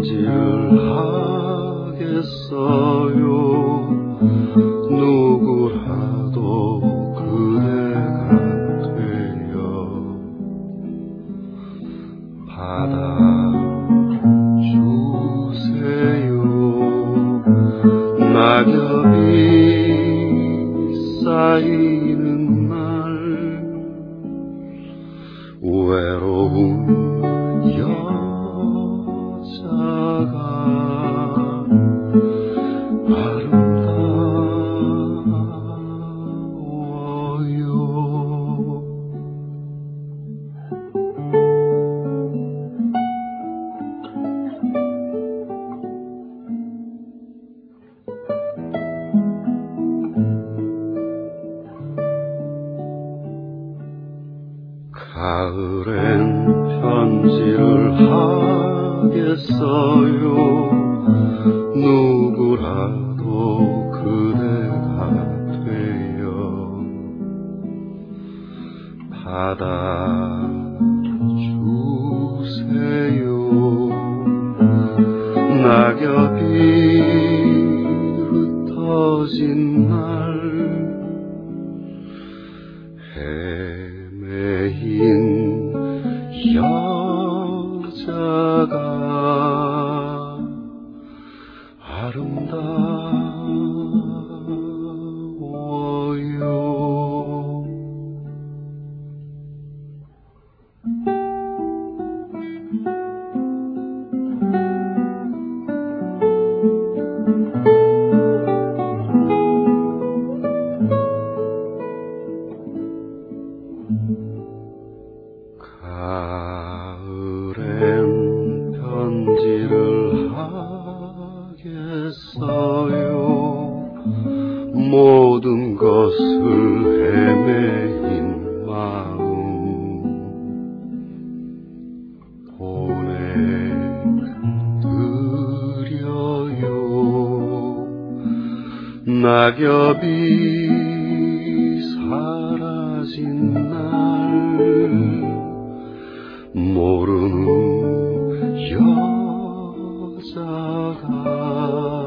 편지를 하겠어요? 누구라도 그대가 되어 받아 주세요. 낙엽이 쌓이 가을엔 편지를 하겠어요. 누구라도 그대가 되어 받아주세요. 낙엽이 흩어진 날헤 매인 여자 모든 것을 헤매인 마음 보내드려요. 낙엽이 사라진 날 모르는 여자가